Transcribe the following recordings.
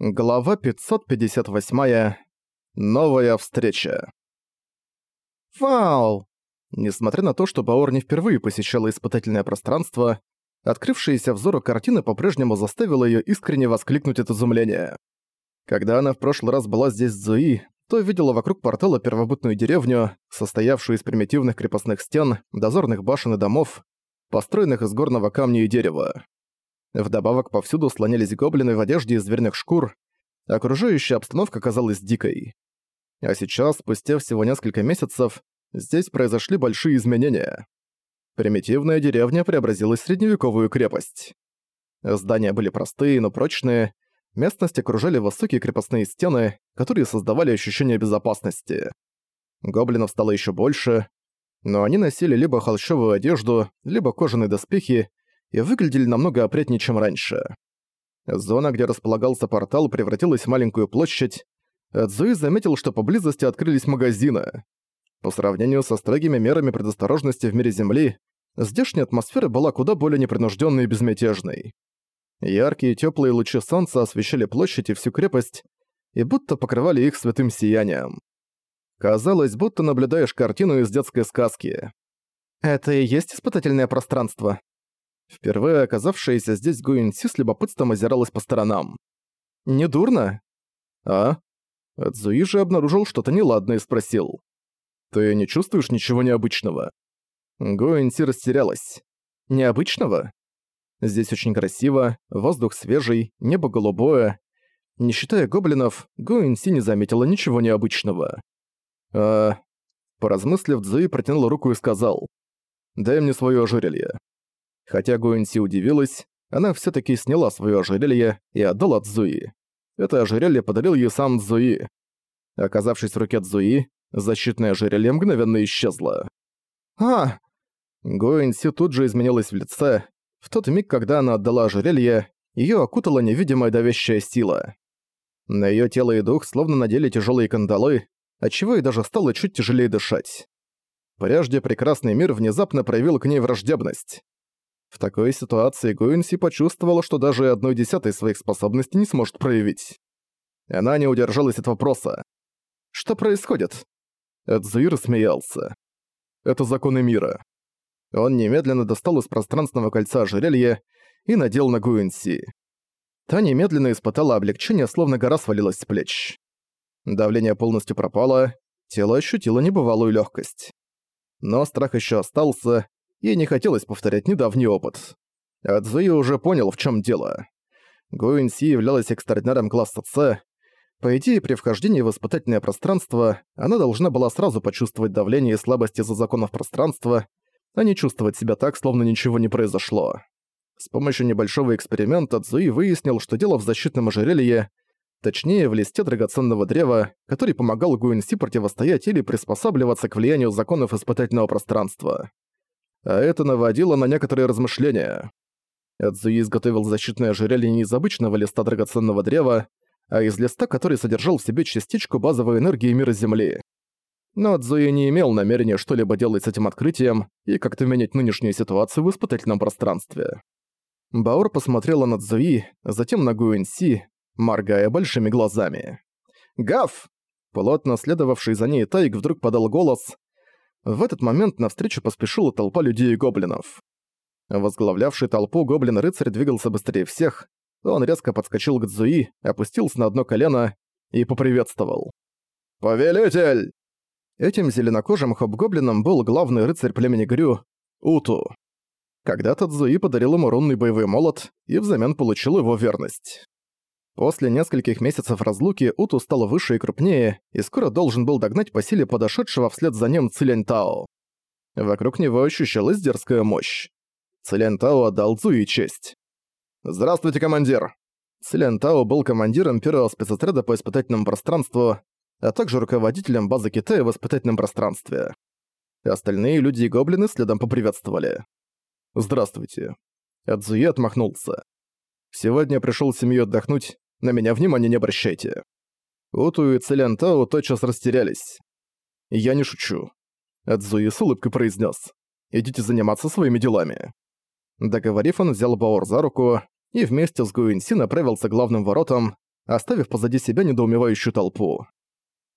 Глава 558. Новая встреча. Вау! Несмотря на то, что Баор не впервые посещала испытательное пространство, открывшаяся взору картина по-прежнему заставила её искренне воскликнуть от изумления. Когда она в прошлый раз была здесь с Зуи, то видела вокруг портала первобытную деревню, состоявшую из примитивных крепостных стен, дозорных башен и домов, построенных из горного камня и дерева. Вдобавок повсюду слонялись гоблины в одежде из звериных шкур, окружающая обстановка казалась дикой. А сейчас, спустя всего несколько месяцев, здесь произошли большие изменения. Примитивная деревня преобразилась в средневековую крепость. Здания были простые, но прочные, местность окружали высокие крепостные стены, которые создавали ощущение безопасности. Гоблинов стало еще больше, но они носили либо холщовую одежду, либо кожаные доспехи и выглядели намного опрятнее, чем раньше. Зона, где располагался портал, превратилась в маленькую площадь. Цзуи заметил, что поблизости открылись магазины. По сравнению со строгими мерами предосторожности в мире Земли, здешняя атмосфера была куда более непринужденной и безмятежной. Яркие теплые лучи солнца освещали площадь и всю крепость, и будто покрывали их святым сиянием. Казалось, будто наблюдаешь картину из детской сказки. «Это и есть испытательное пространство?» Впервые оказавшаяся здесь Гуинси с любопытством озиралась по сторонам. «Не дурно?» «А?» Цзуи же обнаружил что-то неладное и спросил. «Ты не чувствуешь ничего необычного?» Гуинси растерялась. «Необычного?» Здесь очень красиво, воздух свежий, небо голубое. Не считая гоблинов, Гуинси не заметила ничего необычного. А... Поразмыслив, Цзуи протянул руку и сказал. «Дай мне своё ожерелье». Хотя Гуэнси удивилась, она все таки сняла свое ожерелье и отдала Цзуи. Это ожерелье подарил ей сам Цзуи. Оказавшись в руке Цзуи, защитное ожерелье мгновенно исчезло. «А!» Гуэнси тут же изменилась в лице. В тот миг, когда она отдала ожерелье, ее окутала невидимая давящая сила. На ее тело и дух словно надели тяжелые кандалы, отчего ей даже стало чуть тяжелее дышать. Прежде прекрасный мир внезапно проявил к ней враждебность. В такой ситуации Гуинси почувствовала, что даже одной десятой своих способностей не сможет проявить. Она не удержалась от вопроса. «Что происходит?» Эдзуир смеялся. «Это законы мира». Он немедленно достал из пространственного кольца ожерелье и надел на Гуинси. Та немедленно испытала облегчение, словно гора свалилась с плеч. Давление полностью пропало, тело ощутило небывалую легкость. Но страх еще остался, Ей не хотелось повторять недавний опыт. Адзуи уже понял, в чем дело. Гуинси являлась экстраординаром класса С. По идее, при вхождении в испытательное пространство она должна была сразу почувствовать давление и слабость из-за законов пространства, а не чувствовать себя так, словно ничего не произошло. С помощью небольшого эксперимента Цзуи выяснил, что дело в защитном ожерелье, точнее в листе драгоценного древа, который помогал Гуинси противостоять или приспосабливаться к влиянию законов испытательного пространства а это наводило на некоторые размышления. Эдзуи изготовил защитное ожерелье не из обычного листа драгоценного древа, а из листа, который содержал в себе частичку базовой энергии мира Земли. Но Эдзуи не имел намерения что-либо делать с этим открытием и как-то менять нынешнюю ситуацию в испытательном пространстве. Баор посмотрела на Цзуи, затем на Гуэнси, моргая большими глазами. «Гав!» Плотно следовавший за ней Тайк вдруг подал голос, в этот момент навстречу поспешила толпа людей и гоблинов. Возглавлявший толпу гоблин-рыцарь двигался быстрее всех, он резко подскочил к Цзуи, опустился на одно колено и поприветствовал. «Повелитель!» Этим зеленокожим хоб-гоблином был главный рыцарь племени Грю — Уту. Когда-то Цзуи подарил ему рунный боевой молот и взамен получил его верность. После нескольких месяцев разлуки Уту стал выше и крупнее, и скоро должен был догнать по силе подошедшего вслед за ним Цилянтао. Вокруг него ощущалась дерзкая мощь. Цилянтао отдал Цуи честь. «Здравствуйте, командир!» Цилянтао был командиром первого спецотряда по испытательному пространству, а также руководителем базы Китая в испытательном пространстве. Остальные люди и гоблины следом поприветствовали. «Здравствуйте». Адзуи отмахнулся. «Сегодня я пришёл с семьей отдохнуть, на меня внимания не обращайте». Уту и Целянтао тотчас растерялись. «Я не шучу», — Эдзуи с улыбкой произнес. «Идите заниматься своими делами». Договорив, он взял Баор за руку и вместе с Гуинси направился к главным воротам, оставив позади себя недоумевающую толпу.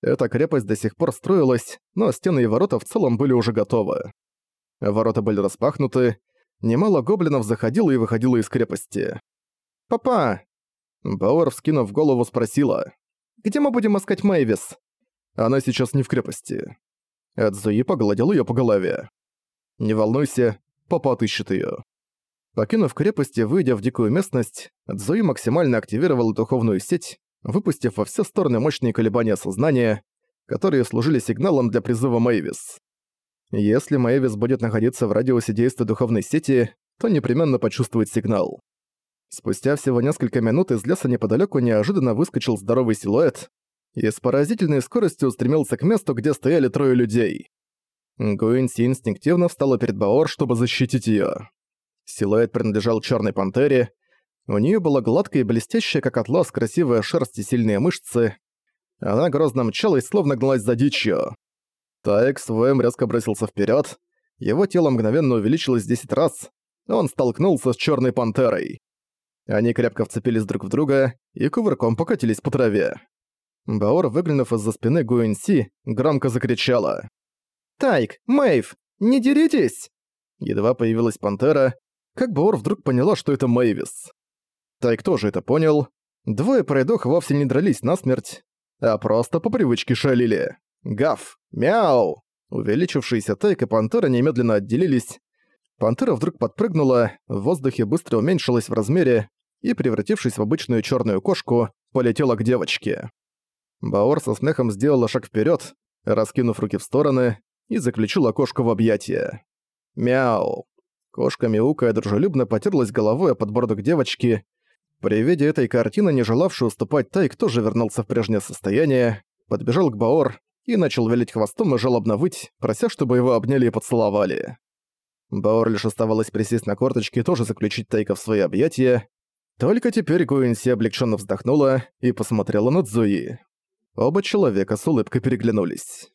Эта крепость до сих пор строилась, но стены и ворота в целом были уже готовы. Ворота были распахнуты, немало гоблинов заходило и выходило из крепости. «Папа!» Бауэр, вскинув голову, спросила. «Где мы будем искать Мэйвис?» «Она сейчас не в крепости». Эдзуи погладил её по голове. «Не волнуйся, папа отыщет её». Покинув крепость и выйдя в дикую местность, Цзуи максимально активировал духовную сеть, выпустив во все стороны мощные колебания сознания, которые служили сигналом для призыва Мэйвис. Если Мэйвис будет находиться в радиусе действия духовной сети, то непременно почувствует сигнал. Спустя всего несколько минут из леса неподалеку неожиданно выскочил здоровый силуэт и с поразительной скоростью устремился к месту, где стояли трое людей. Гуинси инстинктивно встала перед Баор, чтобы защитить её. Силуэт принадлежал черной пантере. У нее была гладкая и блестящая, как атлас, красивая шерсть и сильные мышцы. Она грозно мчалась, словно гналась за дичью. Тайк своем резко бросился вперед. Его тело мгновенно увеличилось 10 раз. Он столкнулся с черной пантерой. Они крепко вцепились друг в друга и кувырком покатились по траве. Баор, выглянув из-за спины Гуэнси, громко закричала. «Тайк! Мэйв! Не деритесь!» Едва появилась пантера, как Баор вдруг поняла, что это Мэйвис. Тайк тоже это понял. Двое пройдох вовсе не дрались насмерть, а просто по привычке шалили. Гав! Мяу! Увеличившиеся Тайк и Пантера немедленно отделились. Пантера вдруг подпрыгнула, в воздухе быстро уменьшилась в размере и, превратившись в обычную черную кошку, полетела к девочке. Баор со смехом сделала шаг вперед, раскинув руки в стороны, и заключила кошку в объятия. Мяу. Кошка мяукая дружелюбно потерлась головой о подбородок девочки. При виде этой картины, не желавший уступать Тайк, тоже вернулся в прежнее состояние, подбежал к Баор и начал велить хвостом и жалобно выть, прося, чтобы его обняли и поцеловали. Баор лишь оставалось присесть на корточки и тоже заключить Тайка в свои объятия. Только теперь Гуинси облегченно вздохнула и посмотрела на Цзуи. Оба человека с улыбкой переглянулись.